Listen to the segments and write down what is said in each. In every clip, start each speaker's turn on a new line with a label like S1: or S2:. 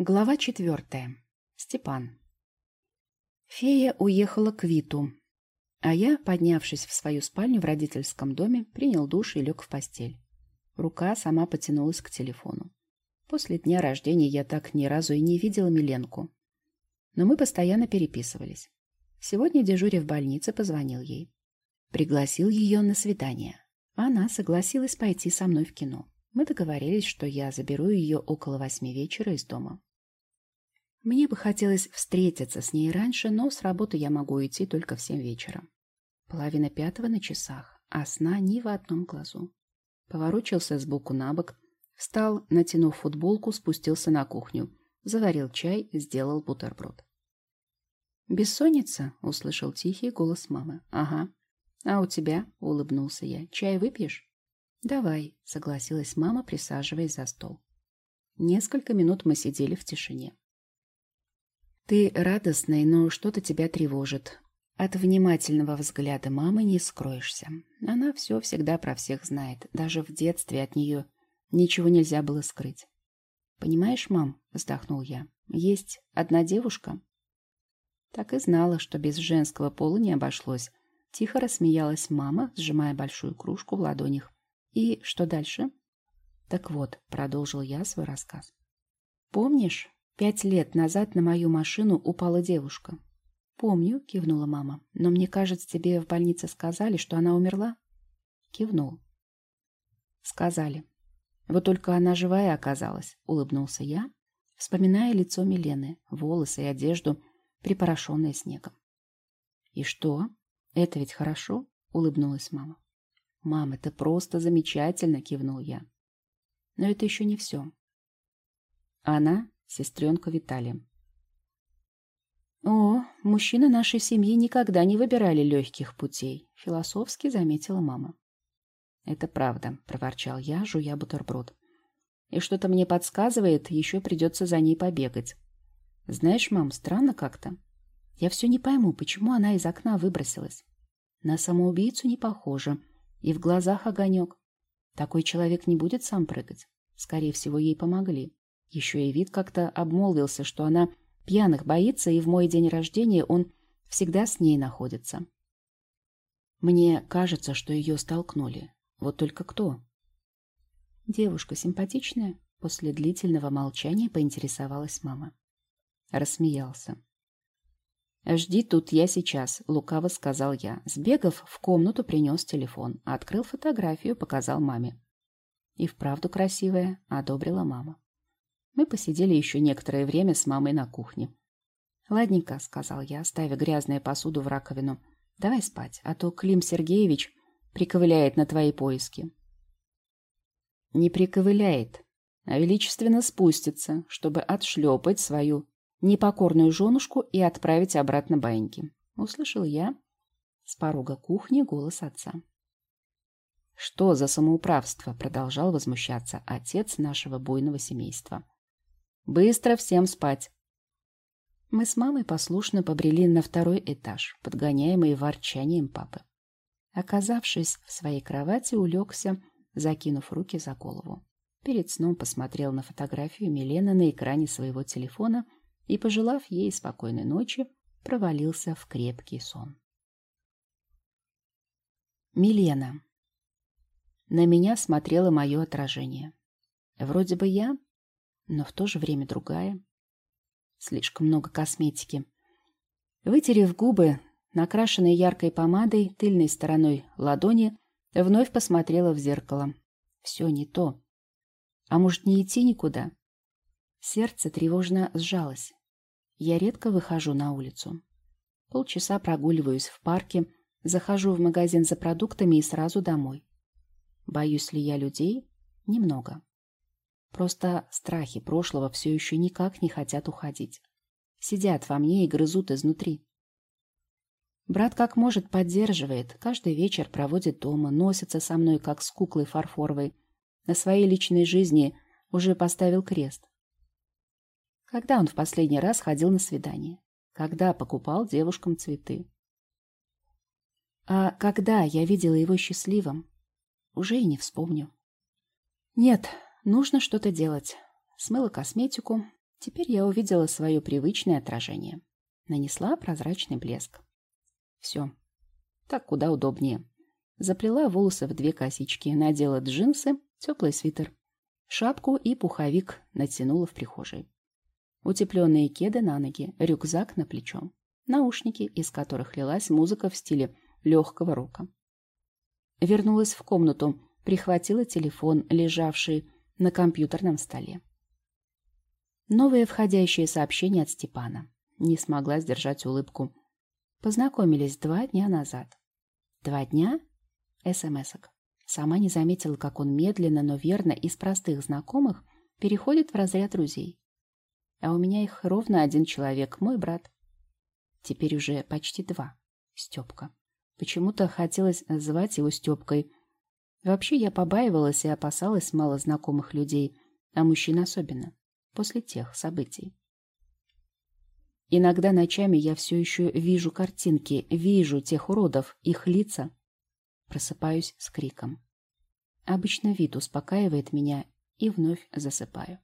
S1: Глава четвертая. Степан. Фея уехала к Виту, а я, поднявшись в свою спальню в родительском доме, принял душ и лег в постель. Рука сама потянулась к телефону. После дня рождения я так ни разу и не видела Миленку. Но мы постоянно переписывались. Сегодня, дежуря в больнице, позвонил ей. Пригласил ее на свидание. Она согласилась пойти со мной в кино. Мы договорились, что я заберу ее около восьми вечера из дома. Мне бы хотелось встретиться с ней раньше, но с работы я могу уйти только в семь вечера. Половина пятого на часах, а сна ни в одном глазу. Поворочился сбоку на бок, встал, натянув футболку, спустился на кухню, заварил чай, сделал бутерброд. «Бессонница?» — услышал тихий голос мамы. «Ага. А у тебя?» — улыбнулся я. «Чай выпьешь?» «Давай», — согласилась мама, присаживаясь за стол. Несколько минут мы сидели в тишине. Ты радостный, но что-то тебя тревожит. От внимательного взгляда мамы не скроешься. Она все всегда про всех знает. Даже в детстве от нее ничего нельзя было скрыть. «Понимаешь, мам?» — вздохнул я. «Есть одна девушка». Так и знала, что без женского пола не обошлось. Тихо рассмеялась мама, сжимая большую кружку в ладонях. «И что дальше?» «Так вот», — продолжил я свой рассказ. «Помнишь, Пять лет назад на мою машину упала девушка. «Помню», — кивнула мама. «Но мне кажется, тебе в больнице сказали, что она умерла?» Кивнул. «Сказали. Вот только она живая оказалась», — улыбнулся я, вспоминая лицо Милены, волосы и одежду, припорошенные снегом. «И что? Это ведь хорошо?» — улыбнулась мама. «Мам, это просто замечательно!» — кивнул я. «Но это еще не все. Она сестренка Виталия. «О, мужчины нашей семьи никогда не выбирали легких путей», — философски заметила мама. «Это правда», — проворчал я, жуя бутерброд. «И что-то мне подсказывает, еще придется за ней побегать. Знаешь, мам, странно как-то. Я все не пойму, почему она из окна выбросилась. На самоубийцу не похоже, и в глазах огонек. Такой человек не будет сам прыгать. Скорее всего, ей помогли. Еще и вид как-то обмолвился, что она пьяных боится, и в мой день рождения он всегда с ней находится. Мне кажется, что ее столкнули. Вот только кто? Девушка симпатичная. После длительного молчания поинтересовалась мама. Рассмеялся. «Жди тут я сейчас», — лукаво сказал я. Сбегав, в комнату принес телефон, открыл фотографию, показал маме. «И вправду красивая», — одобрила мама. Мы посидели еще некоторое время с мамой на кухне. «Ладненько», — сказал я, ставя грязную посуду в раковину. «Давай спать, а то Клим Сергеевич приковыляет на твои поиски». «Не приковыляет, а величественно спустится, чтобы отшлепать свою непокорную женушку и отправить обратно баиньки», — услышал я с порога кухни голос отца. «Что за самоуправство?» — продолжал возмущаться отец нашего буйного семейства. Быстро всем спать. Мы с мамой послушно побрели на второй этаж, подгоняемые ворчанием папы. Оказавшись в своей кровати, улегся, закинув руки за голову. Перед сном посмотрел на фотографию Милены на экране своего телефона и, пожелав ей спокойной ночи, провалился в крепкий сон. Милена. На меня смотрело мое отражение. Вроде бы я но в то же время другая. Слишком много косметики. Вытерев губы, накрашенной яркой помадой тыльной стороной ладони, вновь посмотрела в зеркало. Все не то. А может, не идти никуда? Сердце тревожно сжалось. Я редко выхожу на улицу. Полчаса прогуливаюсь в парке, захожу в магазин за продуктами и сразу домой. Боюсь ли я людей? Немного. Просто страхи прошлого все еще никак не хотят уходить. Сидят во мне и грызут изнутри. Брат как может поддерживает, каждый вечер проводит дома, носится со мной, как с куклой фарфоровой. На своей личной жизни уже поставил крест. Когда он в последний раз ходил на свидание? Когда покупал девушкам цветы? А когда я видела его счастливым? Уже и не вспомню. Нет, Нужно что-то делать. Смыла косметику, Теперь я увидела свое привычное отражение. Нанесла прозрачный блеск. Все. Так куда удобнее. Заплела волосы в две косички, надела джинсы, теплый свитер, шапку и пуховик натянула в прихожей. Утепленные кеды на ноги, рюкзак на плечо, наушники, из которых лилась музыка в стиле легкого рока. Вернулась в комнату, прихватила телефон, лежавший на компьютерном столе. Новое входящее сообщение от Степана. Не смогла сдержать улыбку. Познакомились два дня назад. Два дня СМСок. Сама не заметила, как он медленно, но верно из простых знакомых переходит в разряд друзей. А у меня их ровно один человек, мой брат. Теперь уже почти два. Степка. Почему-то хотелось называть его Степкой. Вообще я побаивалась и опасалась малознакомых людей, а мужчин особенно, после тех событий. Иногда ночами я все еще вижу картинки, вижу тех уродов, их лица, Просыпаюсь с криком. Обычно вид успокаивает меня и вновь засыпаю.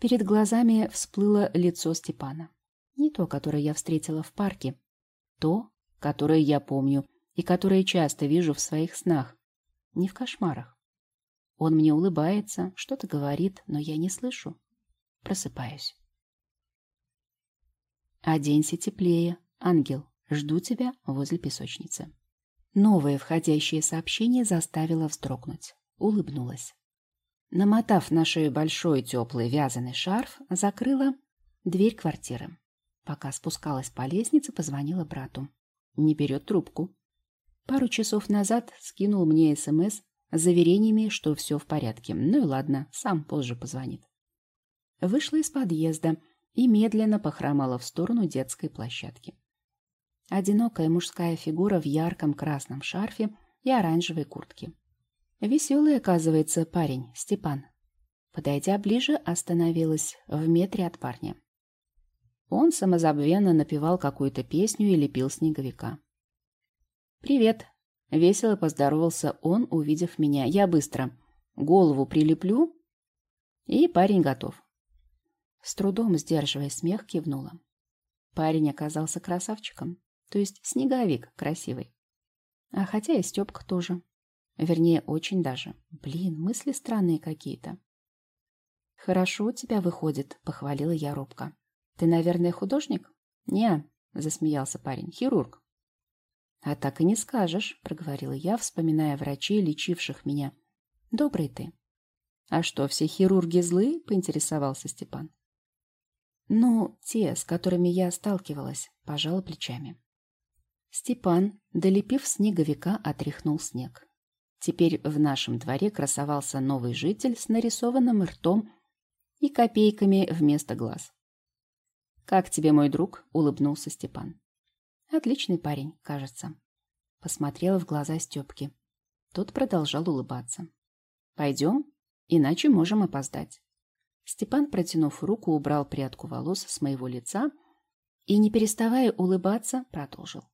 S1: Перед глазами всплыло лицо Степана. Не то, которое я встретила в парке. То, которое я помню и которое часто вижу в своих снах. Не в кошмарах. Он мне улыбается, что-то говорит, но я не слышу. Просыпаюсь. Оденься теплее, ангел. Жду тебя возле песочницы. Новое входящее сообщение заставило вздрогнуть. Улыбнулась. Намотав на шею большой теплый вязаный шарф, закрыла дверь квартиры. Пока спускалась по лестнице, позвонила брату. Не берет трубку. Пару часов назад скинул мне СМС с заверениями, что все в порядке. Ну и ладно, сам позже позвонит. Вышла из подъезда и медленно похромала в сторону детской площадки. Одинокая мужская фигура в ярком красном шарфе и оранжевой куртке. Веселый, оказывается, парень, Степан. Подойдя ближе, остановилась в метре от парня. Он самозабвенно напевал какую-то песню и лепил снеговика. «Привет!» — весело поздоровался он, увидев меня. «Я быстро. Голову прилеплю, и парень готов». С трудом сдерживая смех, кивнула. Парень оказался красавчиком. То есть снеговик красивый. А хотя и Степка тоже. Вернее, очень даже. Блин, мысли странные какие-то. «Хорошо у тебя выходит», — похвалила я робко. «Ты, наверное, художник?» «Не», — засмеялся парень, — «хирург». «А так и не скажешь», — проговорила я, вспоминая врачей, лечивших меня. «Добрый ты». «А что, все хирурги злые?» — поинтересовался Степан. «Ну, те, с которыми я сталкивалась», — пожала плечами. Степан, долепив снеговика, отряхнул снег. Теперь в нашем дворе красовался новый житель с нарисованным ртом и копейками вместо глаз. «Как тебе, мой друг?» — улыбнулся Степан. «Отличный парень, кажется». Посмотрела в глаза Степки. Тот продолжал улыбаться. «Пойдем, иначе можем опоздать». Степан, протянув руку, убрал прядку волос с моего лица и, не переставая улыбаться, продолжил.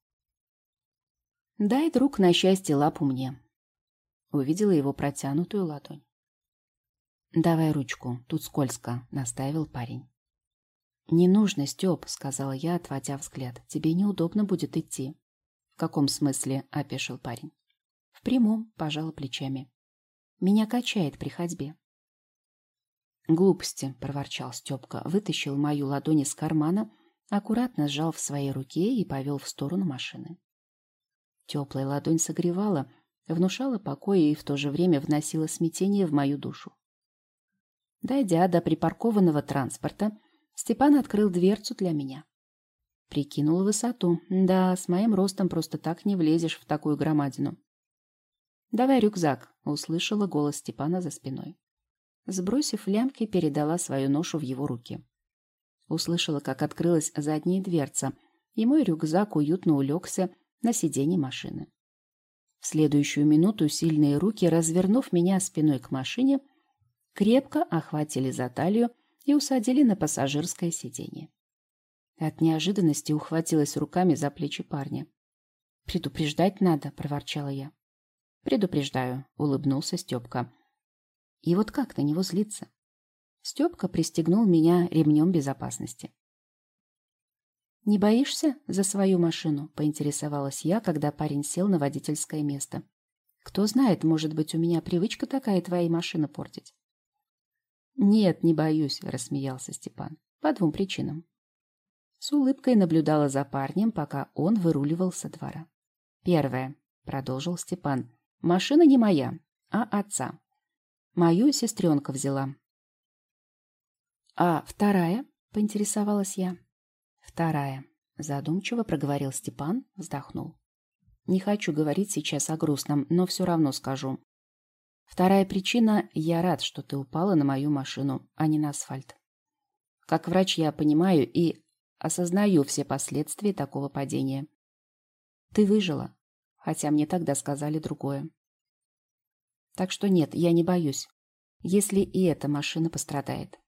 S1: «Дай, друг, на счастье лапу мне». Увидела его протянутую ладонь. «Давай ручку, тут скользко», — настаивал парень. «Не нужно, Степ», — сказала я, отводя взгляд. «Тебе неудобно будет идти». «В каком смысле?» — опешил парень. «В прямом», — пожала плечами. «Меня качает при ходьбе». «Глупости», — проворчал Степка, вытащил мою ладонь из кармана, аккуратно сжал в своей руке и повел в сторону машины. Теплая ладонь согревала, внушала покой и в то же время вносила смятение в мою душу. Дойдя до припаркованного транспорта, Степан открыл дверцу для меня. Прикинул высоту. Да, с моим ростом просто так не влезешь в такую громадину. «Давай рюкзак», — услышала голос Степана за спиной. Сбросив лямки, передала свою ношу в его руки. Услышала, как открылась задняя дверца, и мой рюкзак уютно улегся на сиденье машины. В следующую минуту сильные руки, развернув меня спиной к машине, крепко охватили за талию и усадили на пассажирское сиденье. От неожиданности ухватилась руками за плечи парня. «Предупреждать надо», — проворчала я. «Предупреждаю», — улыбнулся Степка. «И вот как на него злиться?» Степка пристегнул меня ремнем безопасности. «Не боишься за свою машину?» — поинтересовалась я, когда парень сел на водительское место. «Кто знает, может быть, у меня привычка такая твои машины портить». «Нет, не боюсь», — рассмеялся Степан. «По двум причинам». С улыбкой наблюдала за парнем, пока он выруливал со двора. «Первое», — продолжил Степан, — «машина не моя, а отца. Мою сестренка взяла». «А вторая?» — поинтересовалась я. Вторая. Задумчиво проговорил Степан, вздохнул. Не хочу говорить сейчас о грустном, но все равно скажу. Вторая причина – я рад, что ты упала на мою машину, а не на асфальт. Как врач я понимаю и осознаю все последствия такого падения. Ты выжила, хотя мне тогда сказали другое. Так что нет, я не боюсь, если и эта машина пострадает.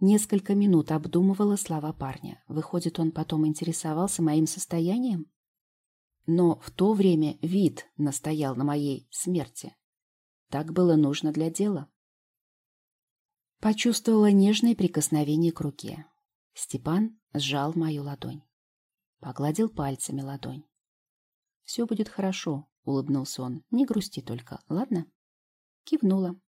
S1: Несколько минут обдумывала слова парня. Выходит, он потом интересовался моим состоянием? Но в то время вид настоял на моей смерти. Так было нужно для дела. Почувствовала нежное прикосновение к руке. Степан сжал мою ладонь. Погладил пальцами ладонь. «Все будет хорошо», — улыбнулся он. «Не грусти только, ладно?» Кивнула.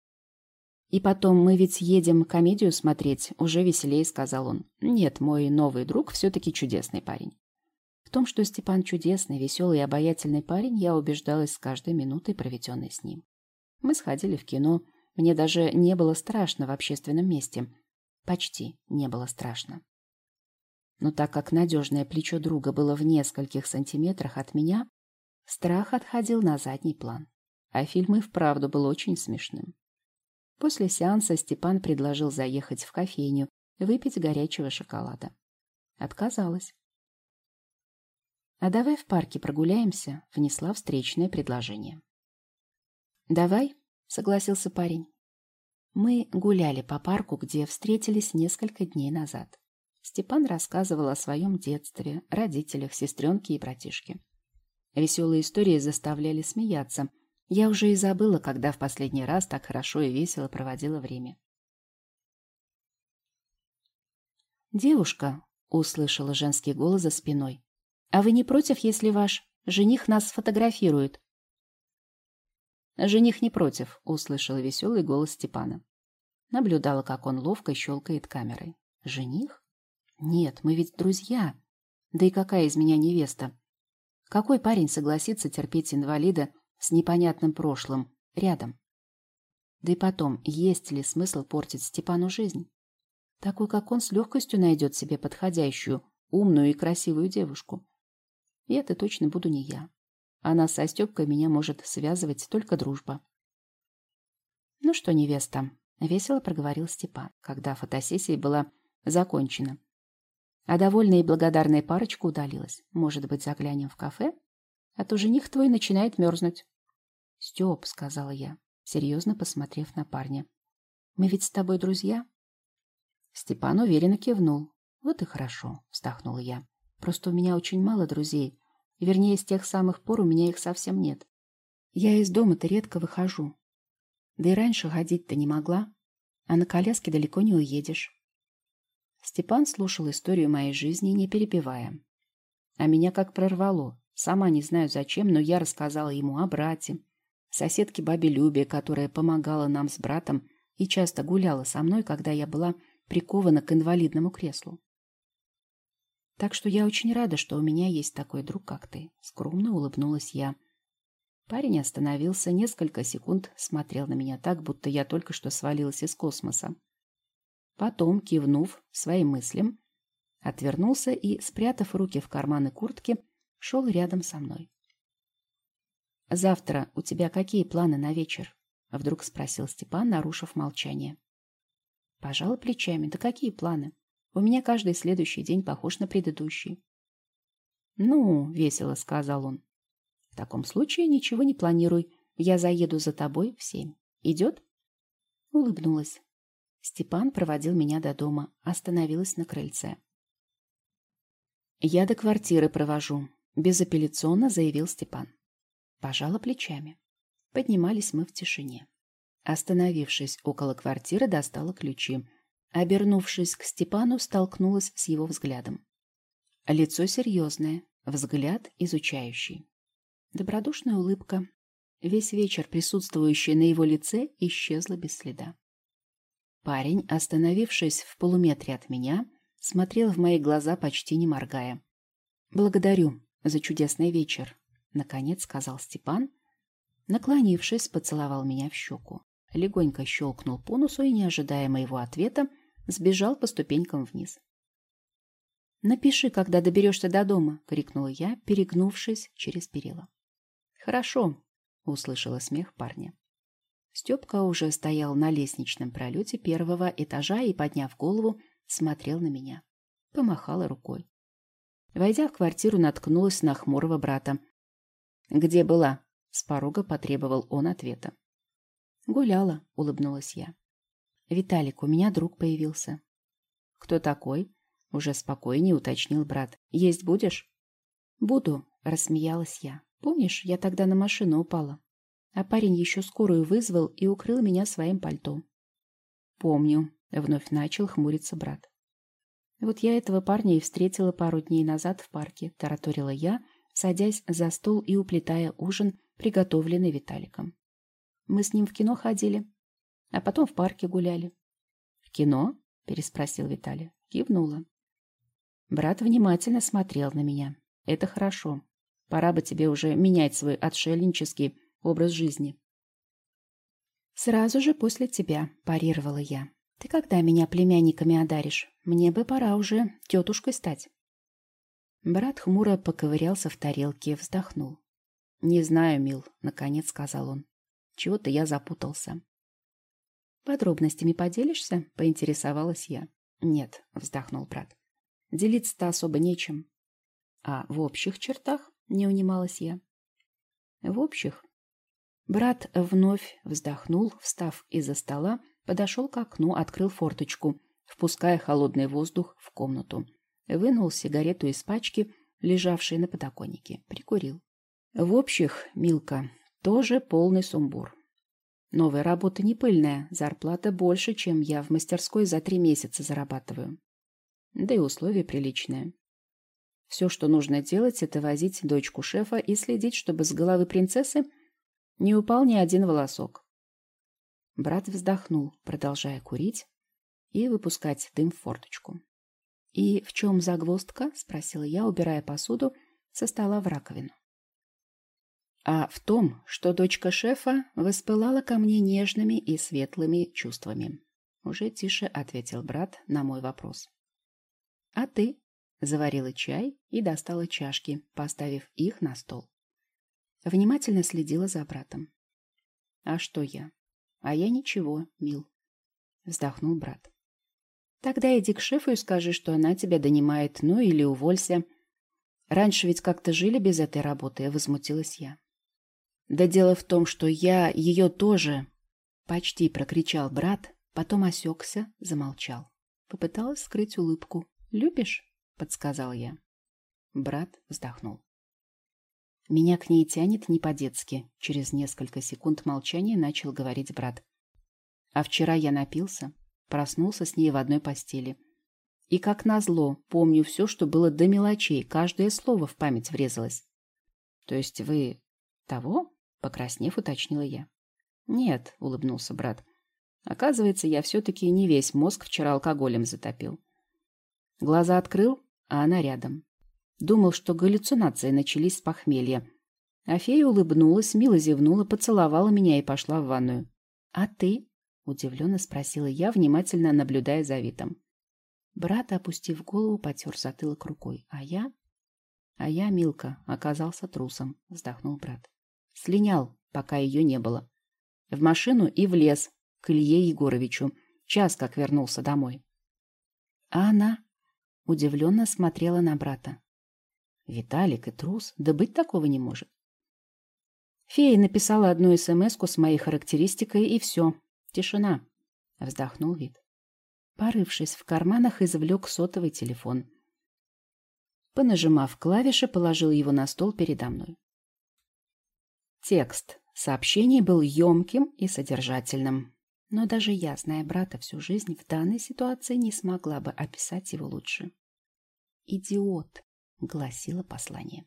S1: «И потом, мы ведь едем комедию смотреть, уже веселее», — сказал он. «Нет, мой новый друг все-таки чудесный парень». В том, что Степан чудесный, веселый и обаятельный парень, я убеждалась с каждой минутой, проведенной с ним. Мы сходили в кино. Мне даже не было страшно в общественном месте. Почти не было страшно. Но так как надежное плечо друга было в нескольких сантиметрах от меня, страх отходил на задний план. А фильм и вправду был очень смешным. После сеанса Степан предложил заехать в кофейню, выпить горячего шоколада. Отказалась. «А давай в парке прогуляемся», — внесла встречное предложение. «Давай», — согласился парень. Мы гуляли по парку, где встретились несколько дней назад. Степан рассказывал о своем детстве, родителях, сестренке и братишке. Веселые истории заставляли смеяться — я уже и забыла, когда в последний раз так хорошо и весело проводила время. «Девушка», — услышала женский голос за спиной, «а вы не против, если ваш жених нас сфотографирует?» «Жених не против», — услышала веселый голос Степана. Наблюдала, как он ловко щелкает камерой. «Жених? Нет, мы ведь друзья. Да и какая из меня невеста? Какой парень согласится терпеть инвалида, с непонятным прошлым рядом. Да и потом, есть ли смысл портить Степану жизнь? Такой, как он, с легкостью найдет себе подходящую, умную и красивую девушку. И это точно буду не я. Она со Степкой меня может связывать только дружба. «Ну что, невеста?» — весело проговорил Степан, когда фотосессия была закончена. А довольная и благодарная парочка удалилась. «Может быть, заглянем в кафе? А то жених твой начинает мерзнуть». «Степ», — сказала я, серьезно посмотрев на парня. «Мы ведь с тобой друзья?» Степан уверенно кивнул. «Вот и хорошо», — вздохнула я. «Просто у меня очень мало друзей. Вернее, с тех самых пор у меня их совсем нет. Я из дома-то редко выхожу. Да и раньше ходить-то не могла, а на коляске далеко не уедешь». Степан слушал историю моей жизни, не перебивая. А меня как прорвало. Сама не знаю зачем, но я рассказала ему о брате, соседке бабе Любе, которая помогала нам с братом и часто гуляла со мной, когда я была прикована к инвалидному креслу. Так что я очень рада, что у меня есть такой друг, как ты. Скромно улыбнулась я. Парень остановился, несколько секунд смотрел на меня так, будто я только что свалилась из космоса. Потом, кивнув своим мыслям, отвернулся и, спрятав руки в карманы куртки, шел рядом со мной. «Завтра у тебя какие планы на вечер?» — вдруг спросил Степан, нарушив молчание. Пожал плечами. «Да какие планы? У меня каждый следующий день похож на предыдущий». «Ну, — весело сказал он, — в таком случае ничего не планируй. Я заеду за тобой в семь. Идет?» Улыбнулась. Степан проводил меня до дома, остановилась на крыльце. «Я до квартиры провожу», — безапелляционно заявил Степан. Пожала плечами. Поднимались мы в тишине. Остановившись около квартиры, достала ключи. Обернувшись к Степану, столкнулась с его взглядом. Лицо серьезное, взгляд изучающий. Добродушная улыбка. Весь вечер присутствующая на его лице исчезла без следа. Парень, остановившись в полуметре от меня, смотрел в мои глаза, почти не моргая. «Благодарю за чудесный вечер», — наконец сказал Степан. Наклонившись, поцеловал меня в щеку. Легонько щелкнул по носу и, не ожидая моего ответа, сбежал по ступенькам вниз. «Напиши, когда доберешься до дома», — крикнула я, перегнувшись через перила. «Хорошо», — услышала смех парня. Степка уже стоял на лестничном пролете первого этажа и, подняв голову, смотрел на меня. Помахала рукой. Войдя в квартиру, наткнулась на хмурого брата. «Где была?» — с порога потребовал он ответа. «Гуляла», — улыбнулась я. «Виталик, у меня друг появился». «Кто такой?» — уже спокойнее уточнил брат. «Есть будешь?» «Буду», — рассмеялась я. «Помнишь, я тогда на машину упала? А парень еще скорую вызвал и укрыл меня своим пальто». «Помню», — вновь начал хмуриться брат. «Вот я этого парня и встретила пару дней назад в парке», — тараторила я, садясь за стол и уплетая ужин, приготовленный Виталиком. «Мы с ним в кино ходили, а потом в парке гуляли». «В кино?» — переспросил Виталий. Кивнула. Брат внимательно смотрел на меня. Это хорошо. Пора бы тебе уже менять свой отшельнический образ жизни. Сразу же после тебя, парировала я. Ты когда меня племянниками одаришь? Мне бы пора уже тетушкой стать. Брат хмуро поковырялся в тарелке, вздохнул. «Не знаю, мил», — наконец сказал он. «Чего-то я запутался». «Подробностями поделишься?» — поинтересовалась я. «Нет», — вздохнул брат. Делиться-то особо нечем. А в общих чертах не унималась я. В общих. Брат вновь вздохнул, встав из-за стола, подошел к окну, открыл форточку, впуская холодный воздух в комнату. Вынул сигарету из пачки, лежавшей на подоконнике, прикурил. В общих, Милка, тоже полный сумбур. Новая работа не пыльная, зарплата больше, чем я в мастерской за три месяца зарабатываю. Да и условия приличные. Все, что нужно делать, это возить дочку шефа и следить, чтобы с головы принцессы не упал ни один волосок. Брат вздохнул, продолжая курить и выпускать дым в форточку. «И в чем загвоздка?» — спросила я, убирая посуду со стола в раковину. А в том, что дочка шефа воспылала ко мне нежными и светлыми чувствами. Уже тише ответил брат на мой вопрос. А ты? Заварила чай и достала чашки, поставив их на стол. Внимательно следила за братом. А что я? А я ничего, мил. Вздохнул брат. Тогда иди к шефу и скажи, что она тебя донимает, ну или уволься. Раньше ведь как-то жили без этой работы, возмутилась я. Да дело в том, что я ее тоже... Почти прокричал брат, потом осекся, замолчал. Попыталась скрыть улыбку. «Любишь?» — подсказал я. Брат вздохнул. Меня к ней тянет не по-детски. Через несколько секунд молчания начал говорить брат. А вчера я напился, проснулся с ней в одной постели. И как назло, помню все, что было до мелочей, каждое слово в память врезалось. То есть вы того? Покраснев, уточнила я. Нет, улыбнулся брат. Оказывается, я все-таки не весь мозг вчера алкоголем затопил. Глаза открыл, а она рядом. Думал, что галлюцинации начались с похмелья. А фея улыбнулась, мило зевнула, поцеловала меня и пошла в ванную. «А ты?» — удивленно спросила я, внимательно наблюдая за Витом. Брат, опустив голову, потер затылок рукой. «А я?» «А я, Милка, оказался трусом», — вздохнул брат. «Слинял, пока ее не было. В машину и в лес, к Илье Егоровичу. Час как вернулся домой». «А она?» Удивленно смотрела на брата. Виталик и трус, да быть такого не может. Фея написала одну смс с моей характеристикой, и все. Тишина. Вздохнул вид. Порывшись в карманах, извлек сотовый телефон. Понажимав клавиши, положил его на стол передо мной. Текст. Сообщение был емким и содержательным. Но даже я, зная брата всю жизнь, в данной ситуации не смогла бы описать его лучше. «Идиот», — гласило послание.